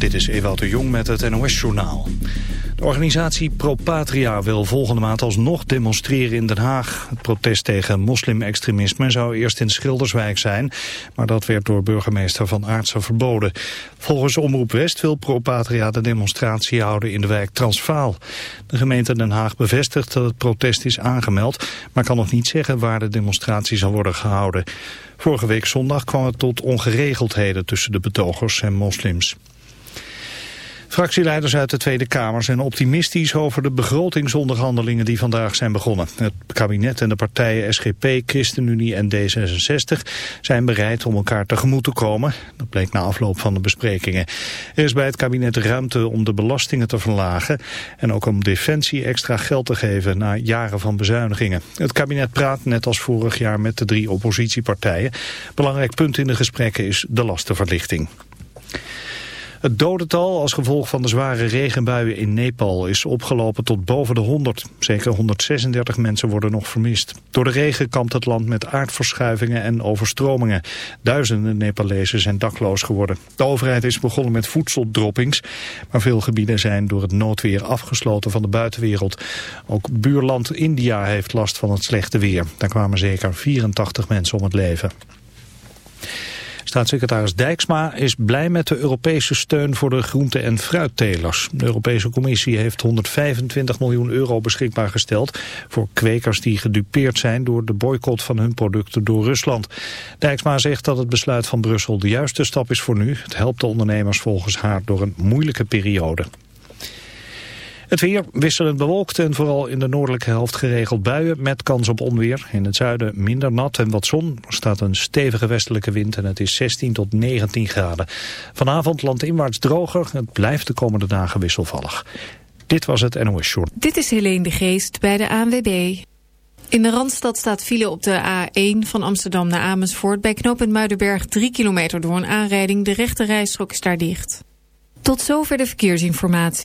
Dit is Ewout de Jong met het NOS-journaal. De organisatie Pro Patria wil volgende maand alsnog demonstreren in Den Haag. Het protest tegen moslimextremisme zou eerst in Schilderswijk zijn... maar dat werd door burgemeester Van Aartsen verboden. Volgens Omroep West wil Pro Patria de demonstratie houden in de wijk Transvaal. De gemeente Den Haag bevestigt dat het protest is aangemeld... maar kan nog niet zeggen waar de demonstratie zal worden gehouden. Vorige week zondag kwam het tot ongeregeldheden tussen de betogers en moslims. Fractieleiders uit de Tweede Kamer zijn optimistisch over de begrotingsonderhandelingen die vandaag zijn begonnen. Het kabinet en de partijen SGP, ChristenUnie en D66 zijn bereid om elkaar tegemoet te komen. Dat bleek na afloop van de besprekingen. Er is bij het kabinet ruimte om de belastingen te verlagen en ook om defensie extra geld te geven na jaren van bezuinigingen. Het kabinet praat net als vorig jaar met de drie oppositiepartijen. Belangrijk punt in de gesprekken is de lastenverlichting. Het dodental als gevolg van de zware regenbuien in Nepal is opgelopen tot boven de 100. Zeker 136 mensen worden nog vermist. Door de regen kampt het land met aardverschuivingen en overstromingen. Duizenden Nepalezen zijn dakloos geworden. De overheid is begonnen met voedseldroppings, maar veel gebieden zijn door het noodweer afgesloten van de buitenwereld. Ook buurland India heeft last van het slechte weer. Daar kwamen zeker 84 mensen om het leven. Staatssecretaris Dijksma is blij met de Europese steun voor de groente- en fruittelers. De Europese Commissie heeft 125 miljoen euro beschikbaar gesteld... voor kwekers die gedupeerd zijn door de boycott van hun producten door Rusland. Dijksma zegt dat het besluit van Brussel de juiste stap is voor nu. Het helpt de ondernemers volgens haar door een moeilijke periode. Het weer wisselend bewolkt en vooral in de noordelijke helft geregeld buien met kans op onweer. In het zuiden minder nat en wat zon. Er staat een stevige westelijke wind en het is 16 tot 19 graden. Vanavond landinwaarts droger. Het blijft de komende dagen wisselvallig. Dit was het NOS Short. Dit is Helene de Geest bij de ANWB. In de Randstad staat file op de A1 van Amsterdam naar Amersfoort... bij knooppunt Muidenberg 3 kilometer door een aanrijding. De rechte rijstrook is daar dicht. Tot zover de verkeersinformatie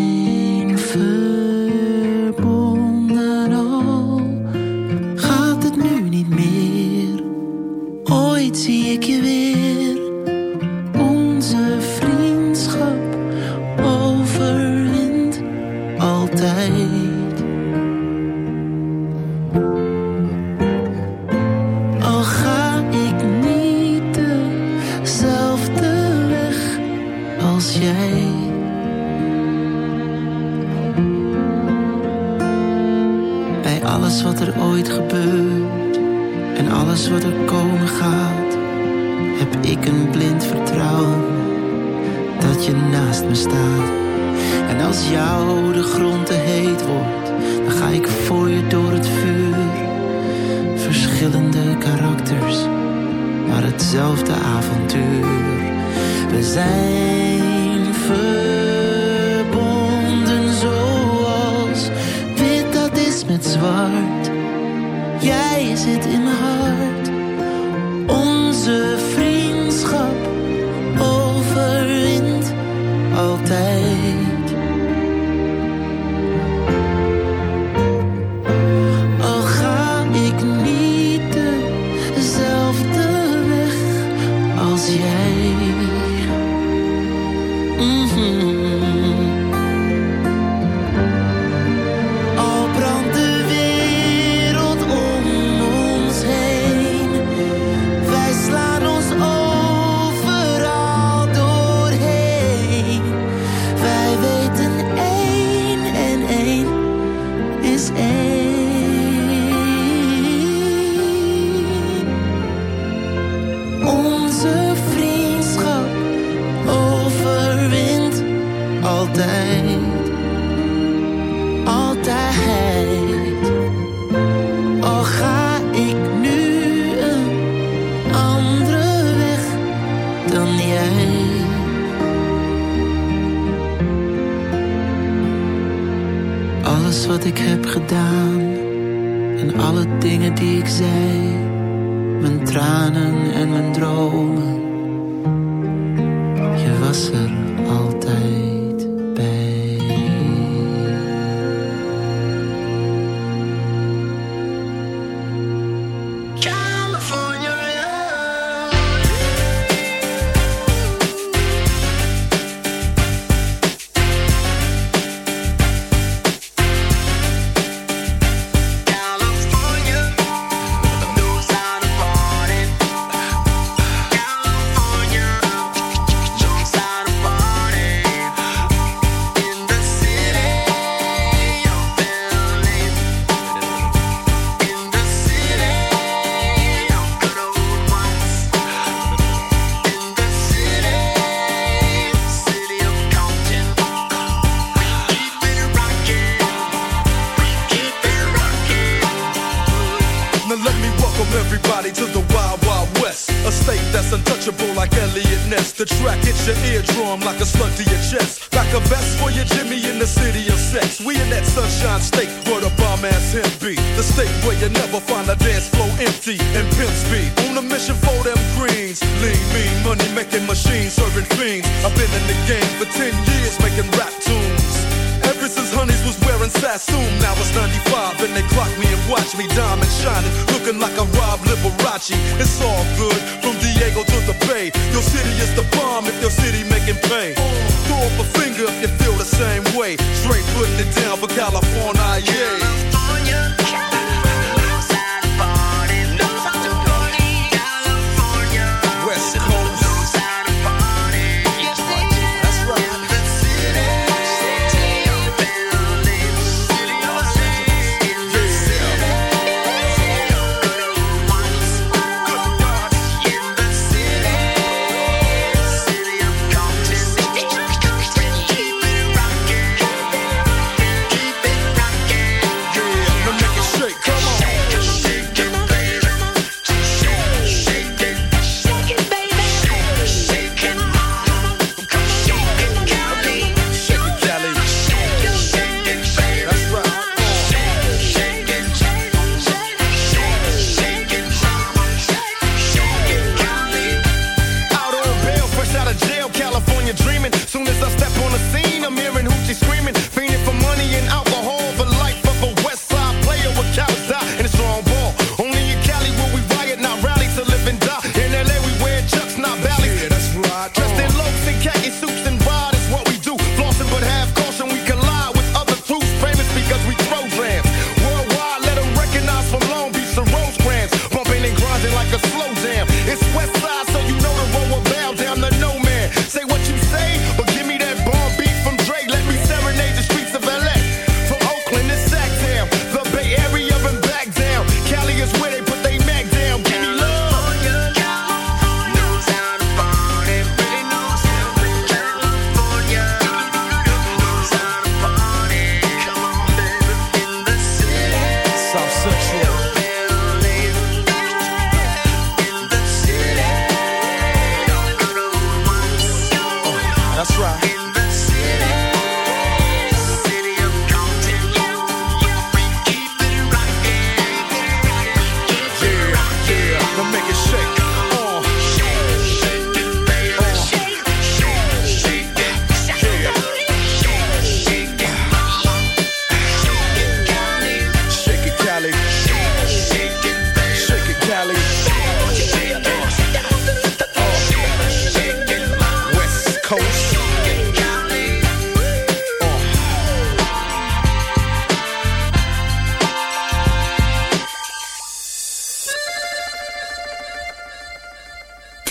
Zijn verbonden zoals wit dat is met zwart. Jij zit in mijn hart, onze say.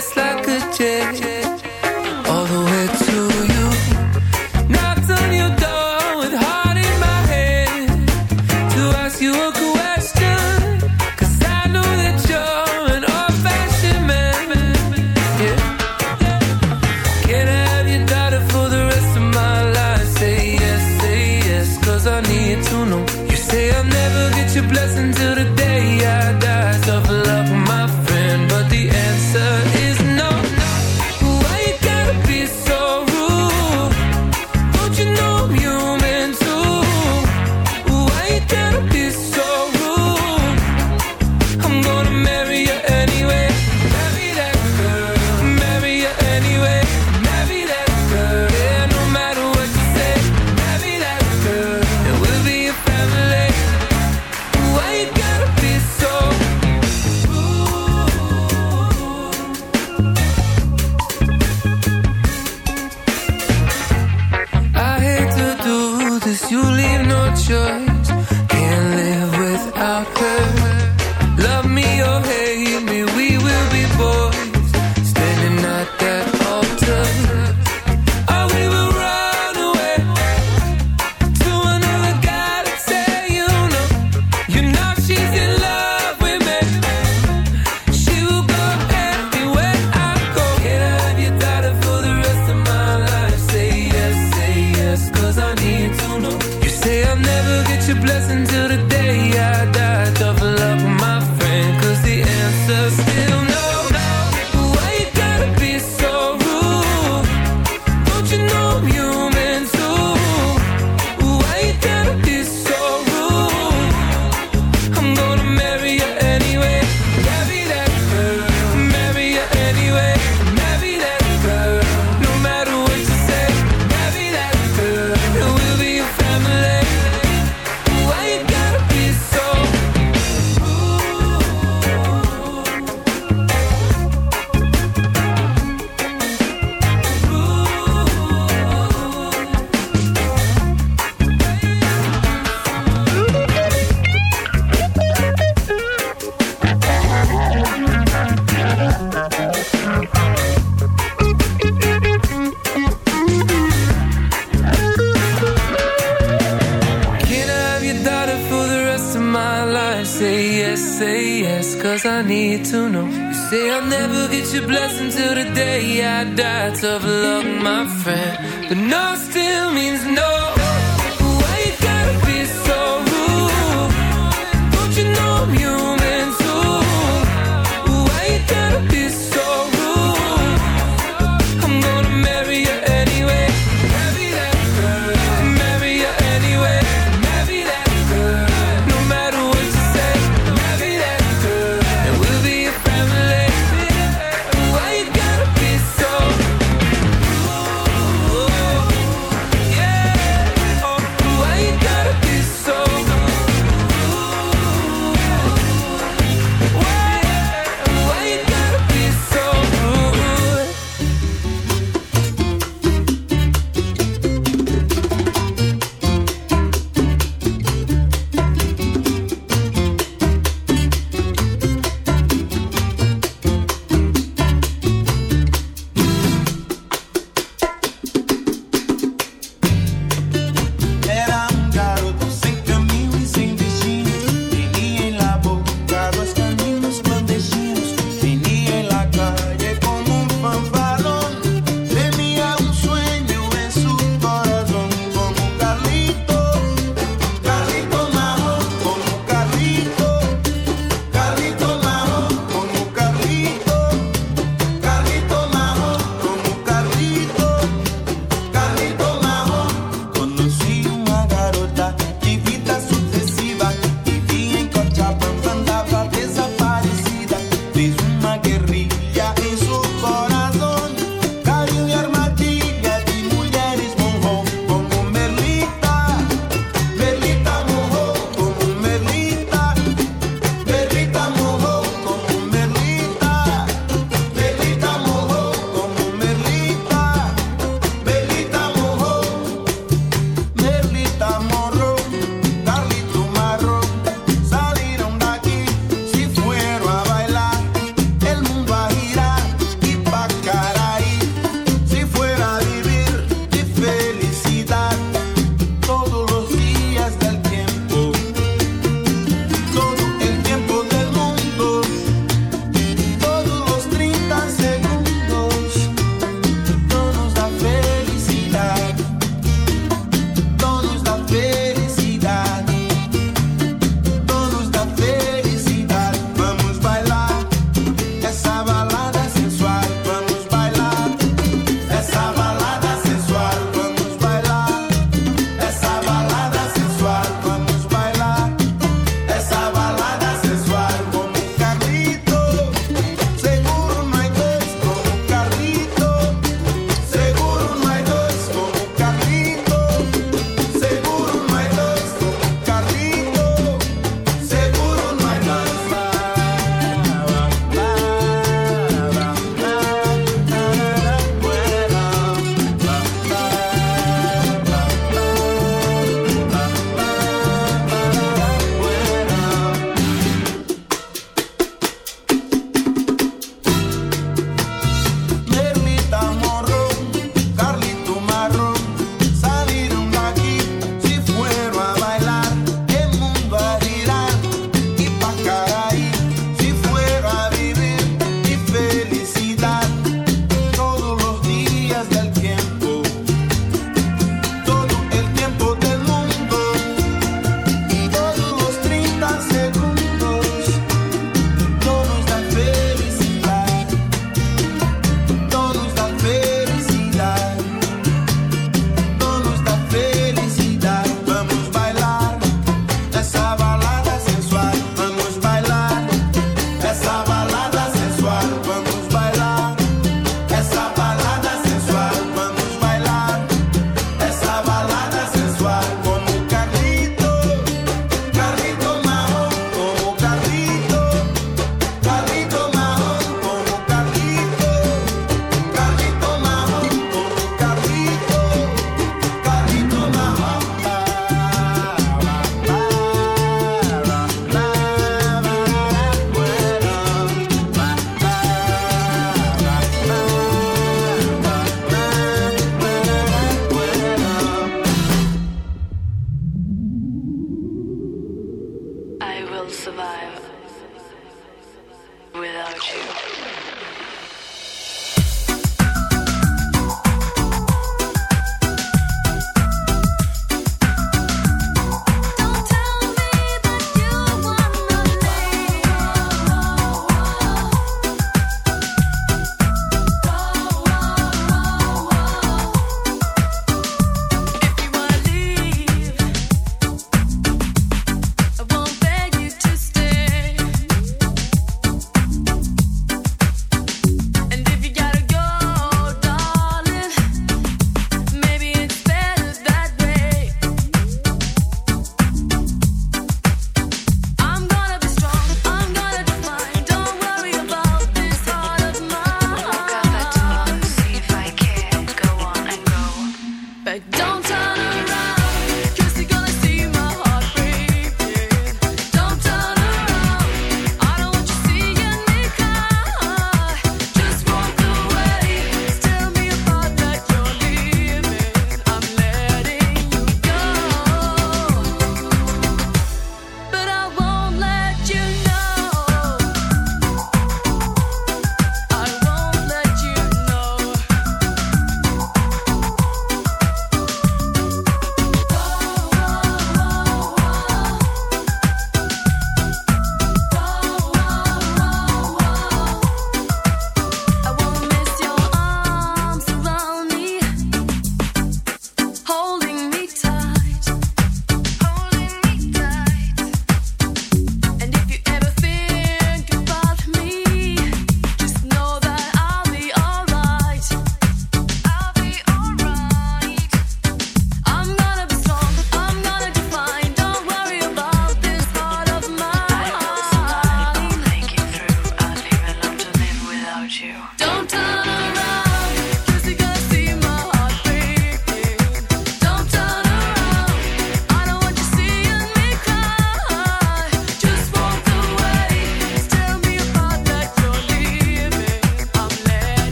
restless. to blame.